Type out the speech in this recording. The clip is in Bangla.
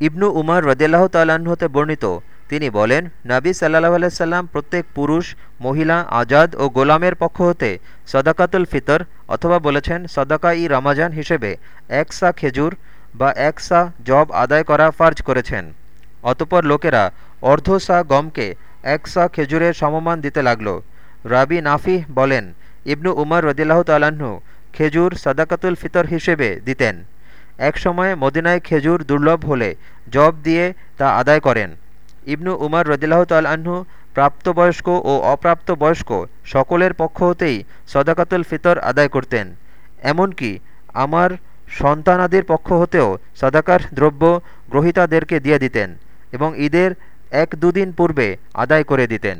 ইবনু উমার তাল্লাহ্ন হতে বর্ণিত। তিনি বলেন, নাবী সাল্লাহ আলাইসাল্লাম প্রত্যেক পুরুষ, মহিলা, আজাদ ও গোলামের পক্ষ হতে সদাকাতুল ফিতর অথবা বলেছেন সদাকা ই রামাজান হিসেবে এক সা খেজুর বা এক সা জব আদায় করা ফার্জ করেছেন। অতপর লোকেরা অর্ধ সা গমকে এক সা খেজুরের সমমান দিতে লাগল। রাবি নাফিহ বলেন, ইবনু উমর রদিল্লাহ তাল্লাহ্ন খেজুর সদাকাতুল ফিতর হিসেবে দিতেন। এক সময়ে মদিনায় খেজুর দুর্লভ হলে জব দিয়ে তা আদায় করেন। ইবনু উমর রদিল্লাহ তাল্লাহ্ন প্রাপ্তবয়স্ক ও অপ্রাপ্তবয়স্ক সকলের পক্ষ হতেই সদাকাতুল ফিতর আদায় করতেন। এমনকি আমার সন্তানাদির পক্ষ হতেও সদাকার দ্রব্য গ্রহিতাদেরকে দিয়ে দিতেন এবং ঈদের এক দুদিন পূর্বে আদায় করে দিতেন।